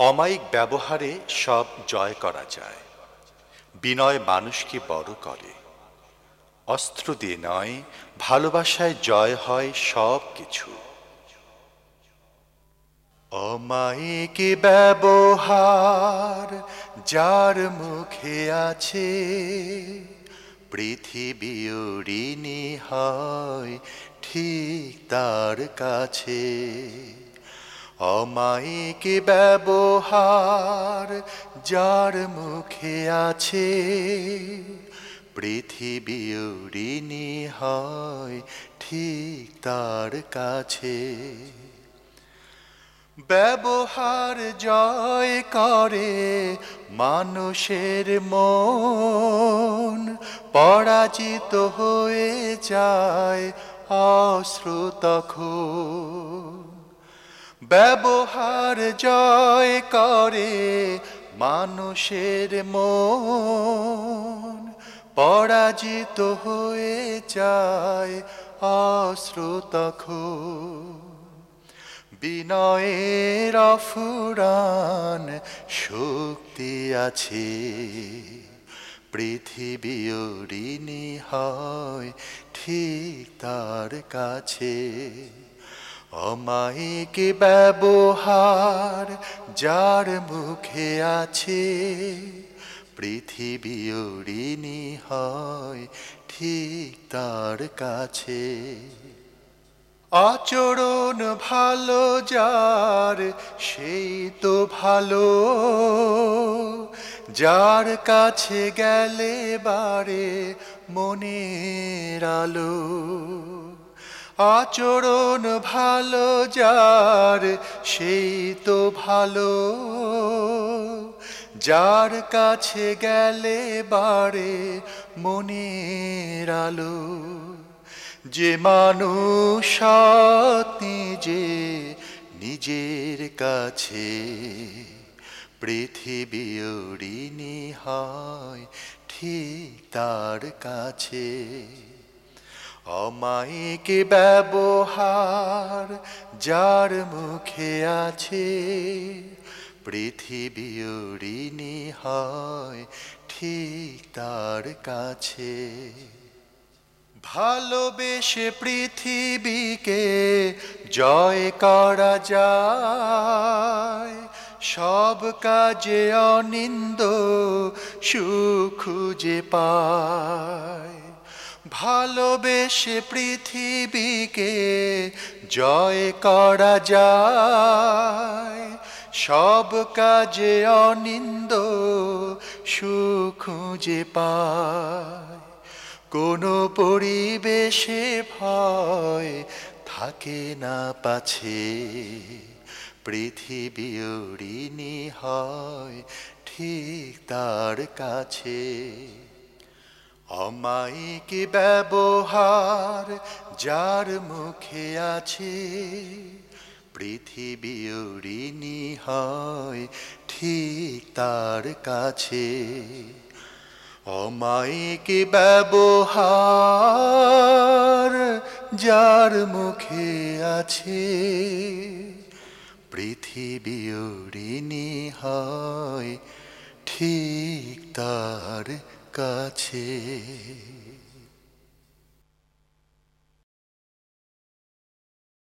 অমায়িক ব্যবহারে সব জয় করা যায়। বিনয় মানুষকে বড় করে। অস্ত্র দিয়ে নয়, ভালোবাসায় জয় হয় সব কিছু। অমায়িক ব্যবহার যার মুখে আছে পৃথিবী ঋণী হয় ঠিক তার কাছে। অমায়িক ব্যবহার যার মুখে আছে পৃথিবী ঋণী হয় ঠিক তার কাছে। ব্যবহার জয় করে মানুষের মন, পরাজিত হয়ে যায় অশ্রুত ব্যবহার জয় করে মানুষের মন। পরাজিত হয়ে যায় অশ্রুত বিনয়ের অফুরান শক্তি আছে। পৃথিবী ঋণী হয় ঠিক তার কাছে। অমায়িক ব্যবহার যার মুখে আছে, পৃথিবী ঋণী হয় ঠিক তার কাছে। আচরণ ভালো যার, সেই তো ভালো। যার কাছে গেলে বারে মনের আলো। আচরণ ভালো যার, সেই তো ভালো। যার কাছে গেলে বারে মনের আলো। যে মানুষ নিজে নিজের কাছে পৃথিবী ঋণী হয় ঠিক তার কাছে। অমায়িক ব্যবহার যার মুখে আছে পৃথিবী ঋণী হয় ঠিক তার কাছে। ভালোবেসে পৃথিবীকে জয় করা যায়, সব কাজে অনিন্দ সুখ খুঁজে পায়। ভালোবেসে পৃথিবীকে জয় করা যায়। সব কাজে অনিন্দ সুখ খুঁজে পায়। কোনো পরিবেশে ভয় থাকে না পাছে। পৃথিবী ঋণী হয় ঠিক তার কাছে। অমায়িক ব্যবহার যার মুখে আছে পৃথিবী ঋণী হয় ঠিক তার কাছে। অমায়িক ব্যবহার যার মুখে আছে পৃথিবী ঋণী হয় ঠিক তার কাছে